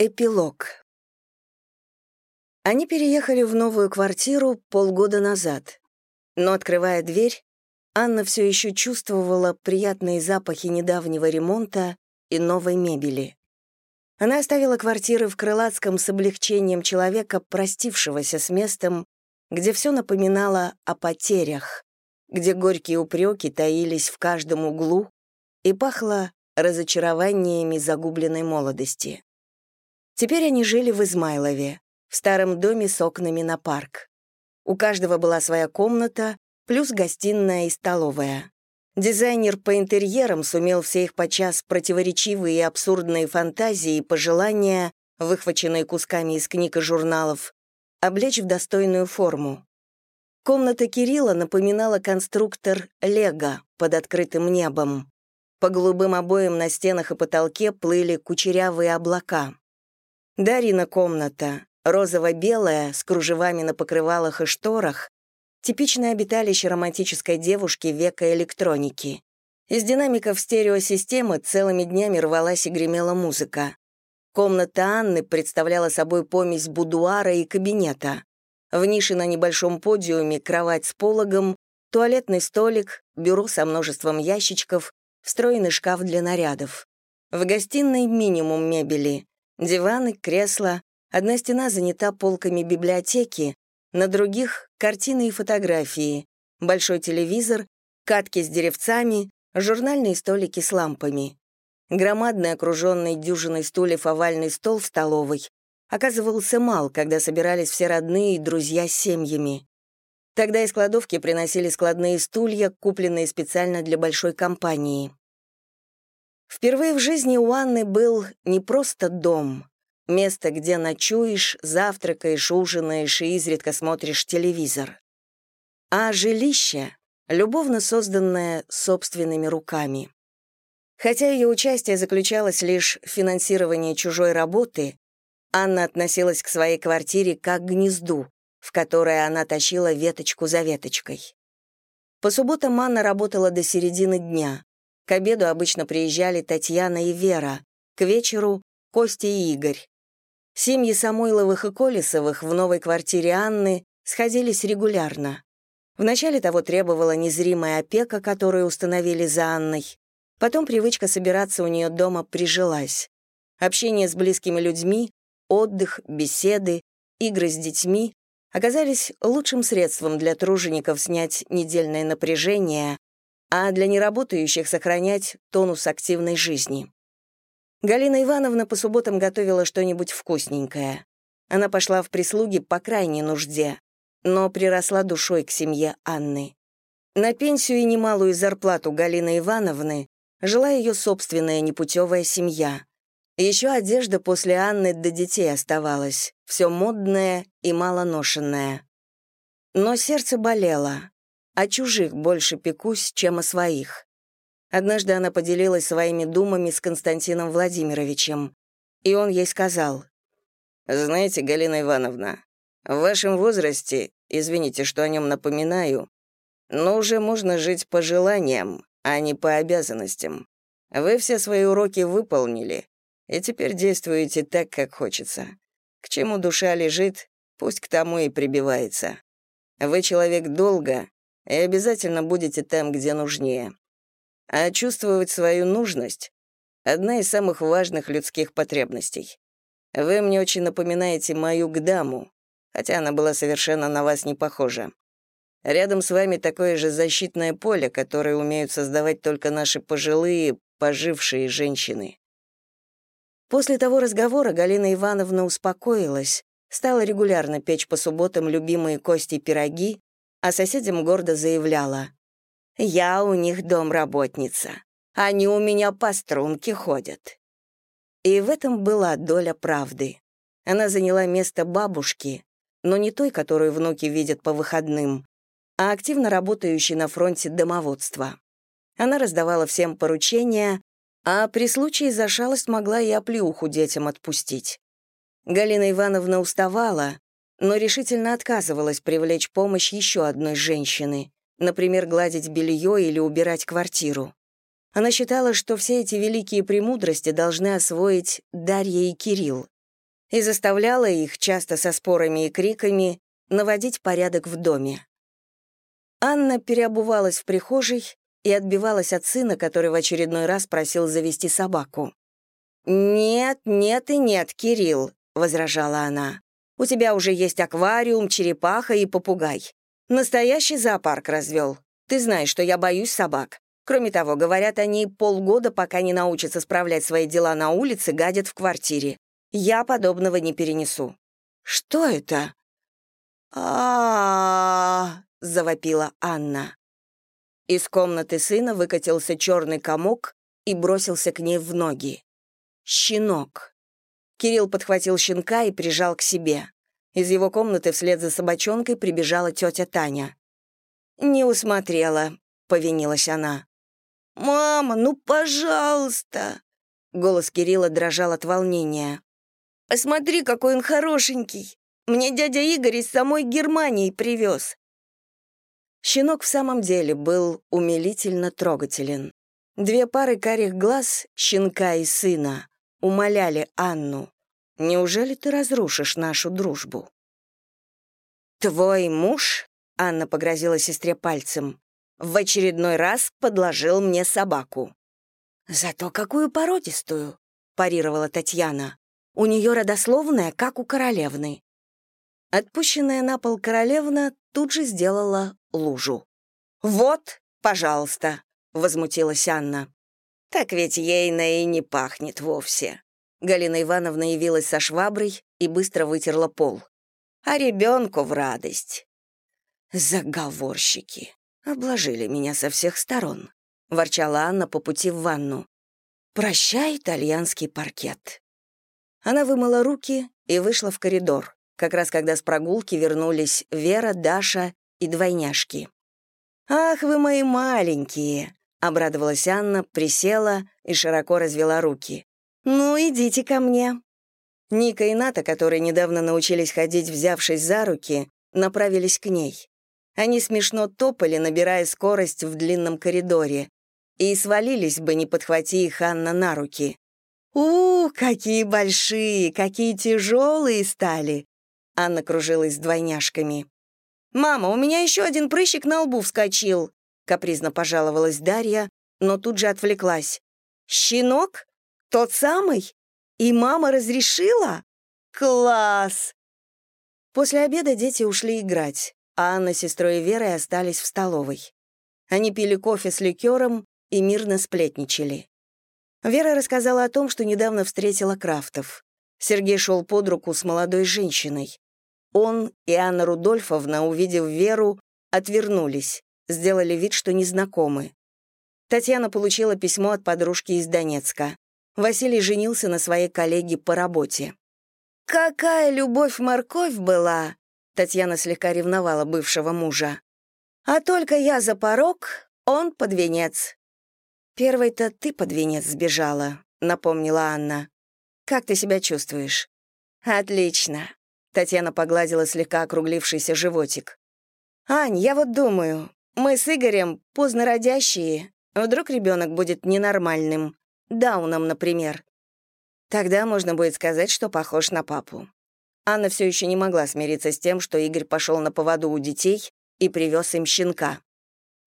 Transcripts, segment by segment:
Эпилог. Они переехали в новую квартиру полгода назад. Но, открывая дверь, Анна все еще чувствовала приятные запахи недавнего ремонта и новой мебели. Она оставила квартиры в Крылатском с облегчением человека, простившегося с местом, где все напоминало о потерях, где горькие упреки таились в каждом углу и пахло разочарованиями загубленной молодости. Теперь они жили в Измайлове, в старом доме с окнами на парк. У каждого была своя комната, плюс гостиная и столовая. Дизайнер по интерьерам сумел все их подчас противоречивые и абсурдные фантазии и пожелания, выхваченные кусками из книг и журналов, облечь в достойную форму. Комната Кирилла напоминала конструктор «Лего» под открытым небом. По голубым обоям на стенах и потолке плыли кучерявые облака. Дарина комната, розово-белая, с кружевами на покрывалах и шторах, типичное обиталище романтической девушки века электроники. Из динамиков стереосистемы целыми днями рвалась и гремела музыка. Комната Анны представляла собой помесь будуара и кабинета. В нише на небольшом подиуме кровать с пологом, туалетный столик, бюро со множеством ящичков, встроенный шкаф для нарядов. В гостиной минимум мебели. Диваны, кресла, одна стена занята полками библиотеки, на других — картины и фотографии, большой телевизор, катки с деревцами, журнальные столики с лампами. Громадный, окруженный дюжиной стульев овальный стол в столовой оказывался мал, когда собирались все родные и друзья с семьями. Тогда из кладовки приносили складные стулья, купленные специально для большой компании. Впервые в жизни у Анны был не просто дом, место, где ночуешь, завтракаешь, ужинаешь и изредка смотришь телевизор, а жилище, любовно созданное собственными руками. Хотя ее участие заключалось лишь в финансировании чужой работы, Анна относилась к своей квартире как к гнезду, в которое она тащила веточку за веточкой. По субботам Анна работала до середины дня, к обеду обычно приезжали Татьяна и Вера, к вечеру — Костя и Игорь. Семьи Самойловых и Колесовых в новой квартире Анны сходились регулярно. Вначале того требовала незримая опека, которую установили за Анной. Потом привычка собираться у нее дома прижилась. Общение с близкими людьми, отдых, беседы, игры с детьми оказались лучшим средством для тружеников снять недельное напряжение, а для неработающих сохранять тонус активной жизни. Галина Ивановна по субботам готовила что-нибудь вкусненькое. Она пошла в прислуги по крайней нужде, но приросла душой к семье Анны. На пенсию и немалую зарплату Галины Ивановны жила ее собственная непутевая семья. Еще одежда после Анны до детей оставалась, все модное и малоношенное. Но сердце болело. О чужих больше пекусь, чем о своих. Однажды она поделилась своими думами с Константином Владимировичем, и он ей сказал, «Знаете, Галина Ивановна, в вашем возрасте, извините, что о нем напоминаю, но уже можно жить по желаниям, а не по обязанностям. Вы все свои уроки выполнили, и теперь действуете так, как хочется. К чему душа лежит, пусть к тому и прибивается. Вы человек долго, и обязательно будете там, где нужнее. А чувствовать свою нужность — одна из самых важных людских потребностей. Вы мне очень напоминаете мою Гдаму, хотя она была совершенно на вас не похожа. Рядом с вами такое же защитное поле, которое умеют создавать только наши пожилые, пожившие женщины. После того разговора Галина Ивановна успокоилась, стала регулярно печь по субботам любимые кости пироги, а соседям гордо заявляла. «Я у них домработница. Они у меня по струнке ходят». И в этом была доля правды. Она заняла место бабушки, но не той, которую внуки видят по выходным, а активно работающей на фронте домоводства. Она раздавала всем поручения, а при случае за шалость могла и оплеуху детям отпустить. Галина Ивановна уставала, но решительно отказывалась привлечь помощь еще одной женщины, например, гладить белье или убирать квартиру. Она считала, что все эти великие премудрости должны освоить Дарья и Кирилл. и заставляла их, часто со спорами и криками, наводить порядок в доме. Анна переобувалась в прихожей и отбивалась от сына, который в очередной раз просил завести собаку. «Нет, нет и нет, Кирилл», — возражала она. «У тебя уже есть аквариум, черепаха и попугай. Настоящий зоопарк развел. Ты знаешь, что я боюсь собак. Кроме того, говорят, они полгода, пока не научатся справлять свои дела на улице, гадят в квартире. Я подобного не перенесу». «Что это?» а завопила Анна. Из комнаты сына выкатился черный комок и бросился к ней в ноги. Щенок. Кирилл подхватил щенка и прижал к себе. Из его комнаты вслед за собачонкой прибежала тетя Таня. «Не усмотрела», — повинилась она. «Мама, ну, пожалуйста!» Голос Кирилла дрожал от волнения. «Посмотри, какой он хорошенький! Мне дядя Игорь из самой Германии привез!» Щенок в самом деле был умилительно трогателен. Две пары карих глаз, щенка и сына, умоляли Анну. «Неужели ты разрушишь нашу дружбу?» «Твой муж», — Анна погрозила сестре пальцем, в очередной раз подложил мне собаку. «Зато какую породистую», — парировала Татьяна. «У нее родословная, как у королевны». Отпущенная на пол королевна тут же сделала лужу. «Вот, пожалуйста», — возмутилась Анна. «Так ведь ейна и не пахнет вовсе». Галина Ивановна явилась со шваброй и быстро вытерла пол. «А ребенку в радость». «Заговорщики», «Обложили меня со всех сторон», — ворчала Анна по пути в ванну. «Прощай, итальянский паркет». Она вымыла руки и вышла в коридор, как раз когда с прогулки вернулись Вера, Даша и двойняшки. «Ах, вы мои маленькие!» — обрадовалась Анна, присела и широко развела руки. «Ну, идите ко мне». Ника и Ната, которые недавно научились ходить, взявшись за руки, направились к ней. Они смешно топали, набирая скорость в длинном коридоре, и свалились бы, не подхвати их Анна на руки. «У, какие большие, какие тяжелые стали!» Анна кружилась с двойняшками. «Мама, у меня еще один прыщик на лбу вскочил!» Капризно пожаловалась Дарья, но тут же отвлеклась. «Щенок? Тот самый? И мама разрешила? Класс!» После обеда дети ушли играть а Анна с сестрой Верой остались в столовой. Они пили кофе с ликером и мирно сплетничали. Вера рассказала о том, что недавно встретила Крафтов. Сергей шел под руку с молодой женщиной. Он и Анна Рудольфовна, увидев Веру, отвернулись, сделали вид, что незнакомы. Татьяна получила письмо от подружки из Донецка. Василий женился на своей коллеге по работе. «Какая любовь-морковь была!» Татьяна слегка ревновала бывшего мужа. «А только я за порог, он под венец». «Первой-то ты под венец сбежала», — напомнила Анна. «Как ты себя чувствуешь?» «Отлично», — Татьяна погладила слегка округлившийся животик. «Ань, я вот думаю, мы с Игорем поздно родящие, вдруг ребенок будет ненормальным, дауном, например. Тогда можно будет сказать, что похож на папу. Анна все еще не могла смириться с тем, что Игорь пошел на поводу у детей и привез им щенка.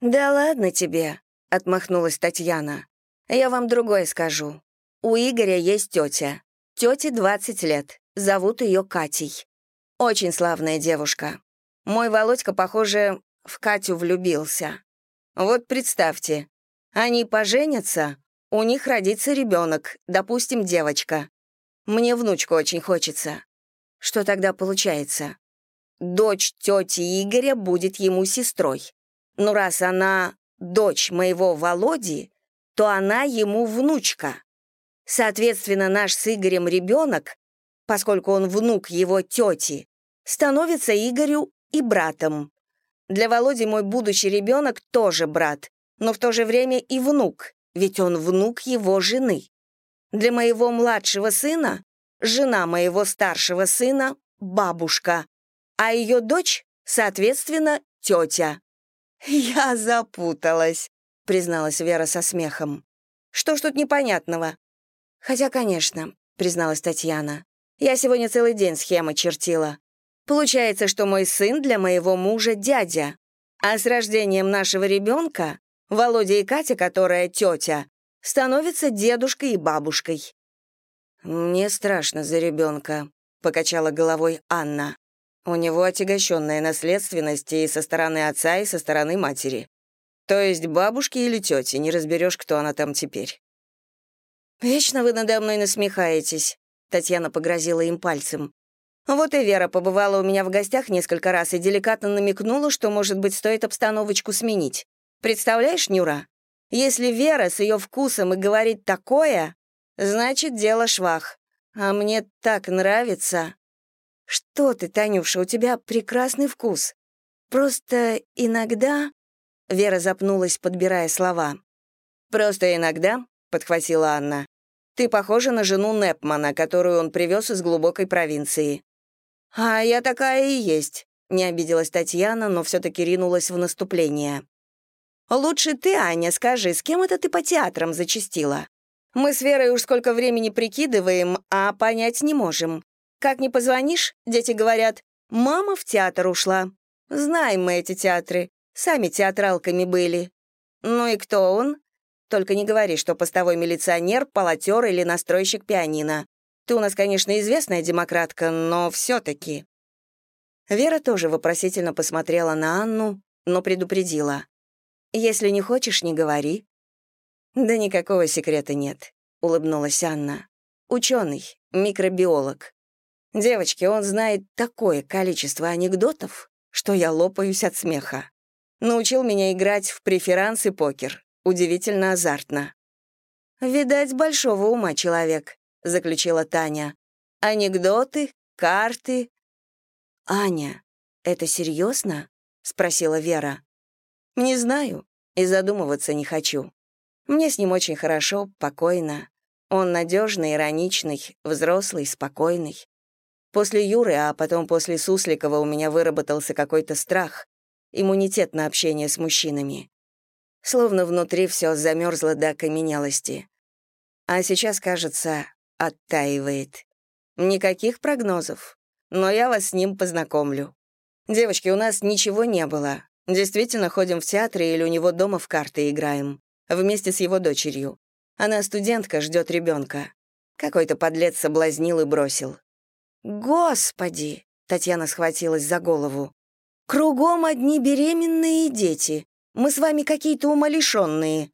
«Да ладно тебе», — отмахнулась Татьяна. «Я вам другое скажу. У Игоря есть тетя. Тете 20 лет. Зовут ее Катей. Очень славная девушка. Мой Володька, похоже, в Катю влюбился. Вот представьте, они поженятся, у них родится ребенок, допустим, девочка. Мне внучку очень хочется. Что тогда получается? Дочь тети Игоря будет ему сестрой. Но раз она дочь моего Володи, то она ему внучка. Соответственно, наш с Игорем ребенок, поскольку он внук его тети, становится Игорю и братом. Для Володи мой будущий ребенок тоже брат, но в то же время и внук, ведь он внук его жены. Для моего младшего сына жена моего старшего сына — бабушка, а ее дочь, соответственно, тетя. «Я запуталась», — призналась Вера со смехом. «Что ж тут непонятного?» «Хотя, конечно», — призналась Татьяна. Я сегодня целый день схемы чертила. Получается, что мой сын для моего мужа дядя, а с рождением нашего ребенка Володя и Катя, которая тетя, становятся дедушкой и бабушкой. «Мне страшно за ребенка», — покачала головой Анна. «У него отягощенная наследственность и со стороны отца, и со стороны матери. То есть бабушки или тети, не разберешь, кто она там теперь». «Вечно вы надо мной насмехаетесь», — Татьяна погрозила им пальцем. Вот и Вера побывала у меня в гостях несколько раз и деликатно намекнула, что, может быть, стоит обстановочку сменить. Представляешь, Нюра? Если Вера с ее вкусом и говорит такое, значит, дело швах. А мне так нравится. Что ты, Танюша, у тебя прекрасный вкус. Просто иногда... Вера запнулась, подбирая слова. «Просто иногда», — подхватила Анна, «ты похожа на жену Непмана, которую он привез из глубокой провинции». «А я такая и есть», — не обиделась Татьяна, но все-таки ринулась в наступление. «Лучше ты, Аня, скажи, с кем это ты по театрам зачастила? Мы с Верой уж сколько времени прикидываем, а понять не можем. Как не позвонишь, дети говорят, «Мама в театр ушла». Знаем мы эти театры, сами театралками были. Ну и кто он? Только не говори, что постовой милиционер, полотер или настройщик пианино. Ты у нас, конечно, известная демократка, но все-таки. Вера тоже вопросительно посмотрела на Анну, но предупредила. Если не хочешь, не говори». «Да никакого секрета нет», — улыбнулась Анна. «Ученый, микробиолог. Девочки, он знает такое количество анекдотов, что я лопаюсь от смеха. Научил меня играть в преферанс и покер. Удивительно азартно». «Видать, большого ума человек», — заключила Таня. «Анекдоты, карты». «Аня, это серьезно?» — спросила Вера. Не знаю и задумываться не хочу. Мне с ним очень хорошо, покойно. Он надежный, ироничный, взрослый, спокойный. После Юры, а потом после Сусликова у меня выработался какой-то страх, иммунитет на общение с мужчинами. Словно внутри все замерзло до окаменелости. А сейчас, кажется, оттаивает. Никаких прогнозов, но я вас с ним познакомлю. Девочки, у нас ничего не было, Действительно, ходим в театре или у него дома в карты играем. Вместе с его дочерью. Она студентка, ждет ребенка. Какой-то подлец соблазнил и бросил. «Господи!» — Татьяна схватилась за голову. «Кругом одни беременные дети. Мы с вами какие-то умалишенные».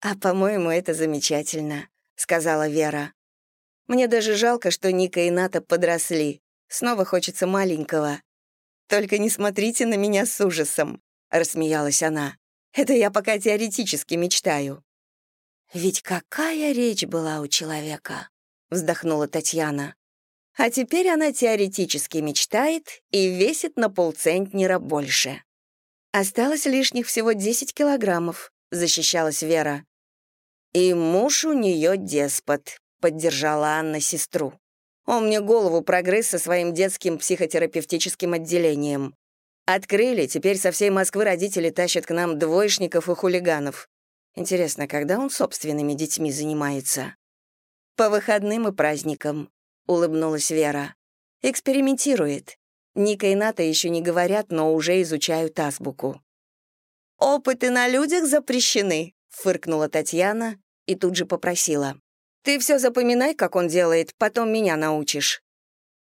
«А, по-моему, это замечательно», — сказала Вера. «Мне даже жалко, что Ника и Ната подросли. Снова хочется маленького. «Только не смотрите на меня с ужасом», — рассмеялась она. «Это я пока теоретически мечтаю». «Ведь какая речь была у человека», — вздохнула Татьяна. «А теперь она теоретически мечтает и весит на полцентнера больше». «Осталось лишних всего 10 килограммов», — защищалась Вера. «И муж у нее деспот», — поддержала Анна сестру. Он мне голову прогрыз со своим детским психотерапевтическим отделением. Открыли, теперь со всей Москвы родители тащат к нам двоечников и хулиганов. Интересно, когда он собственными детьми занимается? По выходным и праздникам, улыбнулась Вера. Экспериментирует. Ника и Ната еще не говорят, но уже изучают азбуку. «Опыты на людях запрещены», — фыркнула Татьяна и тут же попросила. Ты все запоминай, как он делает, потом меня научишь».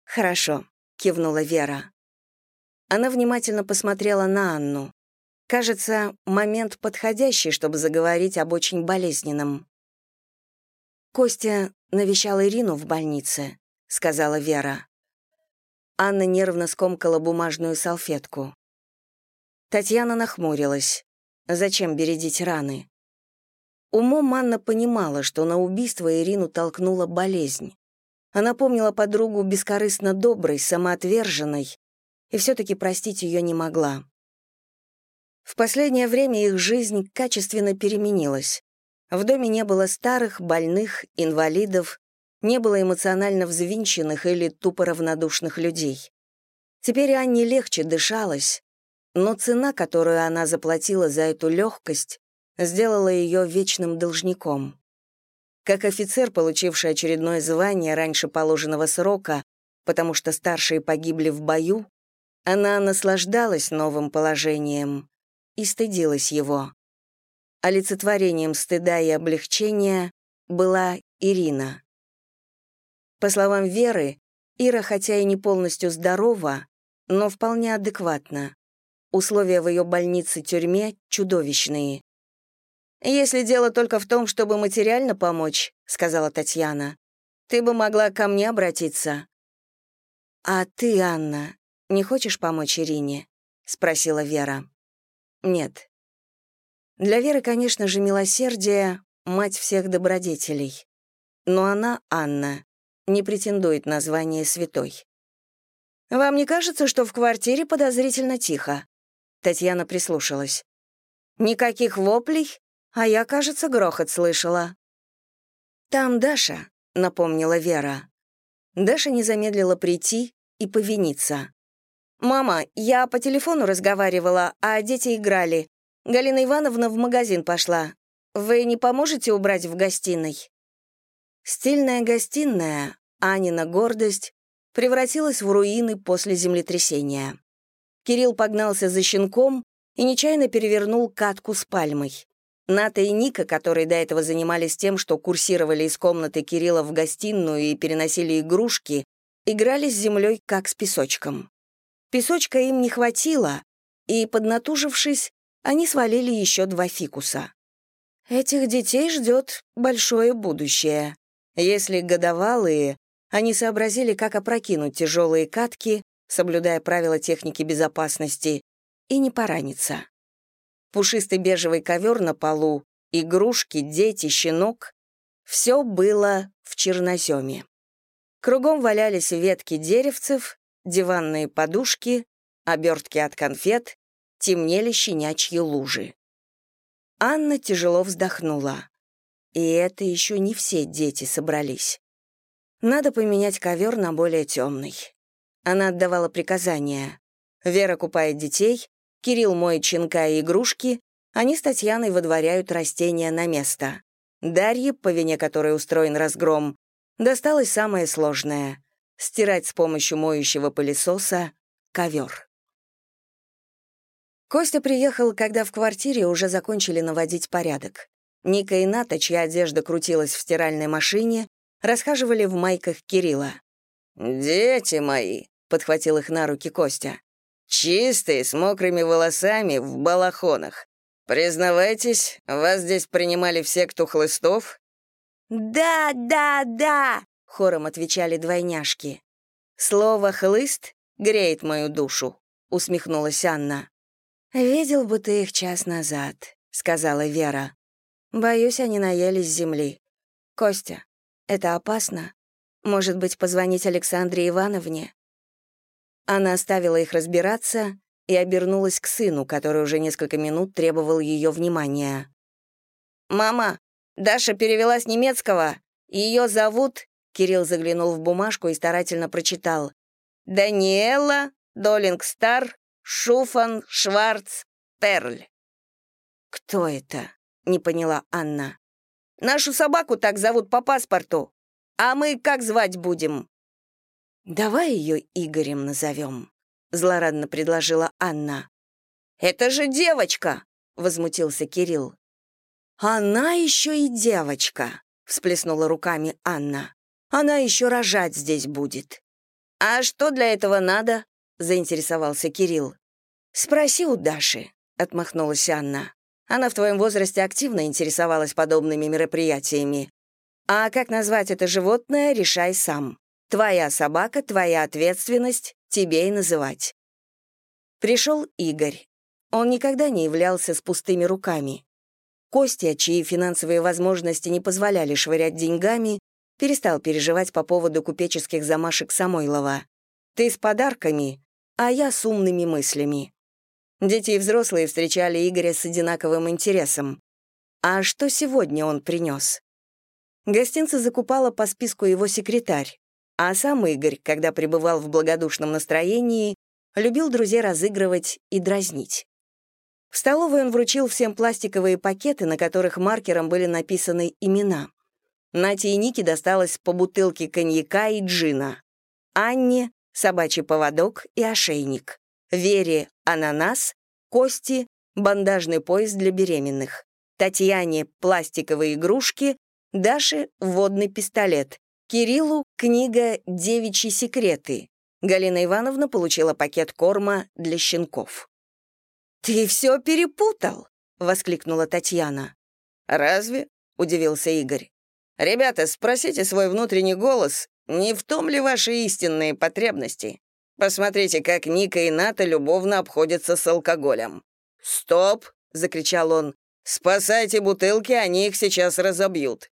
«Хорошо», — кивнула Вера. Она внимательно посмотрела на Анну. Кажется, момент подходящий, чтобы заговорить об очень болезненном. «Костя навещал Ирину в больнице», — сказала Вера. Анна нервно скомкала бумажную салфетку. Татьяна нахмурилась. Зачем бередить раны? Умом Анна понимала, что на убийство Ирину толкнула болезнь. Она помнила подругу бескорыстно доброй, самоотверженной, и все-таки простить ее не могла. В последнее время их жизнь качественно переменилась. В доме не было старых, больных, инвалидов, не было эмоционально взвинченных или тупо равнодушных людей. Теперь Анне легче дышалось, но цена, которую она заплатила за эту легкость, сделала ее вечным должником. Как офицер, получивший очередное звание раньше положенного срока, потому что старшие погибли в бою, она наслаждалась новым положением и стыдилась его. Олицетворением стыда и облегчения была Ирина. По словам Веры, Ира, хотя и не полностью здорова, но вполне адекватна. Условия в ее больнице-тюрьме чудовищные. «Если дело только в том, чтобы материально помочь», — сказала Татьяна, «ты бы могла ко мне обратиться». «А ты, Анна, не хочешь помочь Ирине?» — спросила Вера. «Нет». Для Веры, конечно же, милосердие — мать всех добродетелей. Но она, Анна, не претендует на звание святой. «Вам не кажется, что в квартире подозрительно тихо?» Татьяна прислушалась. «Никаких воплей, а я, кажется, грохот слышала». «Там Даша», — напомнила Вера. Даша не замедлила прийти и повиниться. «Мама, я по телефону разговаривала, а дети играли. Галина Ивановна в магазин пошла. Вы не поможете убрать в гостиной?» Стильная гостиная, Анина гордость, превратилась в руины после землетрясения. Кирилл погнался за щенком и нечаянно перевернул катку с пальмой. Ната и Ника, которые до этого занимались тем, что курсировали из комнаты Кирилла в гостиную и переносили игрушки, играли с землей как с песочком. Песочка им не хватило, и, поднатужившись, они свалили еще два фикуса. Этих детей ждет большое будущее. Если годовалые, они сообразили, как опрокинуть тяжелые катки, соблюдая правила техники безопасности, и не пораниться. Пушистый бежевый ковер на полу, игрушки, дети, щенок — все было в черноземе. Кругом валялись ветки деревцев, диванные подушки, обертки от конфет, темнели щенячьи лужи. Анна тяжело вздохнула. И это еще не все дети собрались. Надо поменять ковер на более темный. Она отдавала приказания. Вера купает детей, Кирилл моет щенка и игрушки, они с Татьяной выдворяют растения на место. Дарье, по вине которой устроен разгром, досталось самое сложное — стирать с помощью моющего пылесоса ковер. Костя приехал, когда в квартире уже закончили наводить порядок. Ника и Ната, чья одежда крутилась в стиральной машине, расхаживали в майках Кирилла. «Дети мои», — подхватил их на руки Костя, «чистые, с мокрыми волосами, в балахонах. Признавайтесь, вас здесь принимали все, кто хлыстов?» «Да, да, да!» — хором отвечали двойняшки. «Слово «хлыст» греет мою душу», — усмехнулась Анна. «Видел бы ты их час назад», — сказала Вера. «Боюсь, они наелись земли. Костя, это опасно? Может быть, позвонить Александре Ивановне?» Она оставила их разбираться и обернулась к сыну, который уже несколько минут требовал ее внимания. «Мама, Даша перевела с немецкого. Ее зовут...» Кирилл заглянул в бумажку и старательно прочитал. «Даниэла Долингстар Шуфан Шварц Перль». «Кто это?» — не поняла Анна. «Нашу собаку так зовут по паспорту. А мы как звать будем?» «Давай ее Игорем назовем», — злорадно предложила Анна. «Это же девочка!» — возмутился Кирилл. «Она еще и девочка», — всплеснула руками Анна. «Она еще рожать здесь будет». «А что для этого надо?» — заинтересовался Кирилл. «Спроси у Даши», — отмахнулась Анна. «Она в твоем возрасте активно интересовалась подобными мероприятиями. А как назвать это животное, решай сам. Твоя собака, твоя ответственность, тебе и называть». Пришел Игорь. Он никогда не являлся с пустыми руками. Костя, чьи финансовые возможности не позволяли швырять деньгами, перестал переживать по поводу купеческих замашек Самойлова. «Ты с подарками, а я с умными мыслями». Дети и взрослые встречали Игоря с одинаковым интересом. А что сегодня он принес? Гостинцы закупала по списку его секретарь, а сам Игорь, когда пребывал в благодушном настроении, любил друзей разыгрывать и дразнить. В столовой он вручил всем пластиковые пакеты, на которых маркером были написаны имена. Нате и Нике досталось по бутылке коньяка и джина. Анне — собачий поводок и ошейник. Вере — ананас, Кости — бандажный пояс для беременных. Татьяне — пластиковые игрушки, Даше — водный пистолет. Кириллу — книга «Девичьи секреты». Галина Ивановна получила пакет корма для щенков. «Ты все перепутал!» — воскликнула Татьяна. «Разве?» — удивился Игорь. «Ребята, спросите свой внутренний голос, не в том ли ваши истинные потребности? Посмотрите, как Ника и Ната любовно обходятся с алкоголем». «Стоп!» — закричал он. «Спасайте бутылки, они их сейчас разобьют».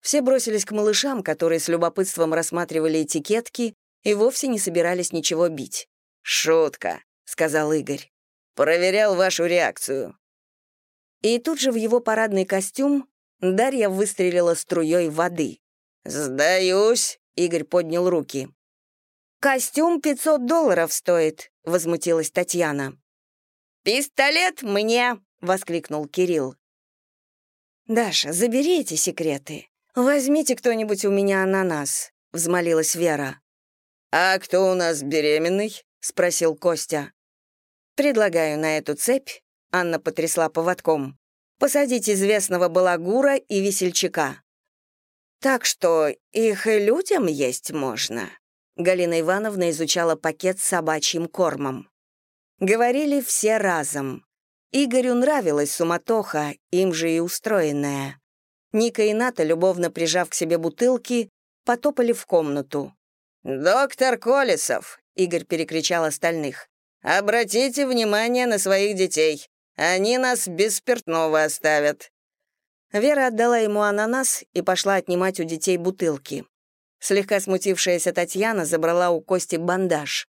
Все бросились к малышам, которые с любопытством рассматривали этикетки и вовсе не собирались ничего бить. «Шутка», — сказал Игорь. «Проверял вашу реакцию». И тут же в его парадный костюм Дарья выстрелила струей воды. «Сдаюсь», — Игорь поднял руки. «Костюм 500 долларов стоит», — возмутилась Татьяна. «Пистолет мне!» — воскликнул Кирилл. «Даша, забери эти секреты. Возьмите кто-нибудь у меня ананас», — взмолилась Вера. «А кто у нас беременный?» — спросил Костя. «Предлагаю на эту цепь», — Анна потрясла поводком, «посадить известного балагура и весельчака». «Так что их и людям есть можно», — Галина Ивановна изучала пакет с собачьим кормом. Говорили все разом. Игорю нравилась суматоха, им же и устроенная. Ника и Ната, любовно прижав к себе бутылки, потопали в комнату. «Доктор Колесов!» — Игорь перекричал остальных. «Обратите внимание на своих детей. Они нас без спиртного оставят». Вера отдала ему ананас и пошла отнимать у детей бутылки. Слегка смутившаяся Татьяна забрала у Кости бандаж.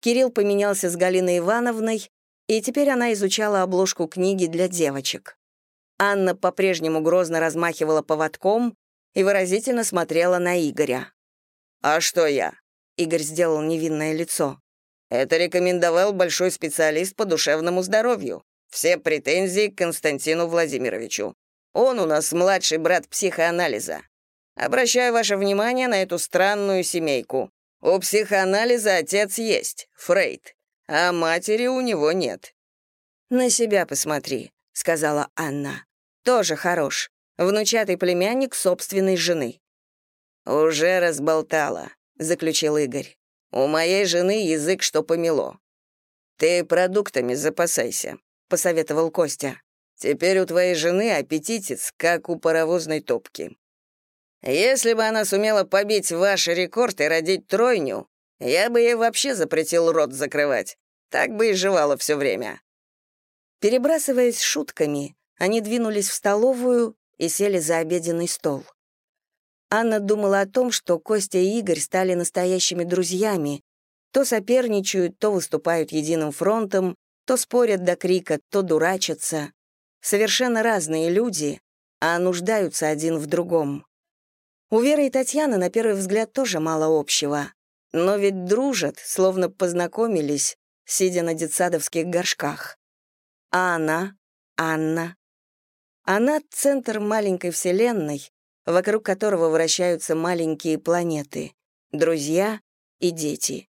Кирилл поменялся с Галиной Ивановной, и теперь она изучала обложку книги для девочек. Анна по-прежнему грозно размахивала поводком и выразительно смотрела на Игоря. «А что я?» — Игорь сделал невинное лицо. «Это рекомендовал большой специалист по душевному здоровью. Все претензии к Константину Владимировичу. Он у нас младший брат психоанализа. Обращаю ваше внимание на эту странную семейку. У психоанализа отец есть, Фрейд, а матери у него нет». «На себя посмотри», — сказала Анна. «Тоже хорош. Внучатый племянник собственной жены». «Уже разболтала», — заключил Игорь. «У моей жены язык, что помело». «Ты продуктами запасайся», — посоветовал Костя. «Теперь у твоей жены аппетитец, как у паровозной топки». Если бы она сумела побить ваш рекорд и родить тройню, я бы ей вообще запретил рот закрывать. Так бы и жевала все время». Перебрасываясь шутками, они двинулись в столовую и сели за обеденный стол. Анна думала о том, что Костя и Игорь стали настоящими друзьями, то соперничают, то выступают единым фронтом, то спорят до крика, то дурачатся. Совершенно разные люди, а нуждаются один в другом. У Веры и Татьяны на первый взгляд тоже мало общего. Но ведь дружат, словно познакомились, сидя на детсадовских горшках. А она, Анна. Она — центр маленькой вселенной, вокруг которого вращаются маленькие планеты, друзья и дети.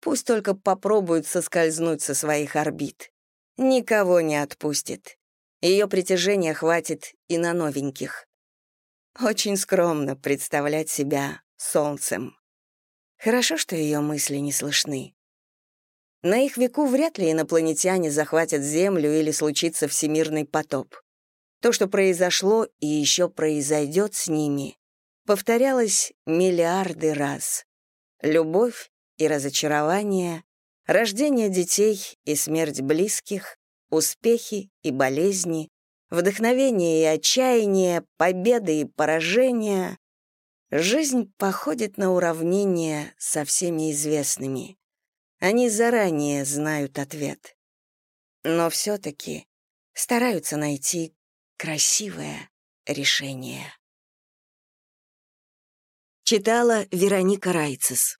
Пусть только попробуют соскользнуть со своих орбит. Никого не отпустит. Ее притяжения хватит и на новеньких. Очень скромно представлять себя солнцем. Хорошо, что ее мысли не слышны. На их веку вряд ли инопланетяне захватят Землю или случится всемирный потоп. То, что произошло и еще произойдет с ними, повторялось миллиарды раз. Любовь и разочарование, рождение детей и смерть близких, успехи и болезни, вдохновение и отчаяние, победы и поражения. Жизнь походит на уравнение со всеми известными. Они заранее знают ответ. Но все-таки стараются найти красивое решение. Читала Вероника Райцес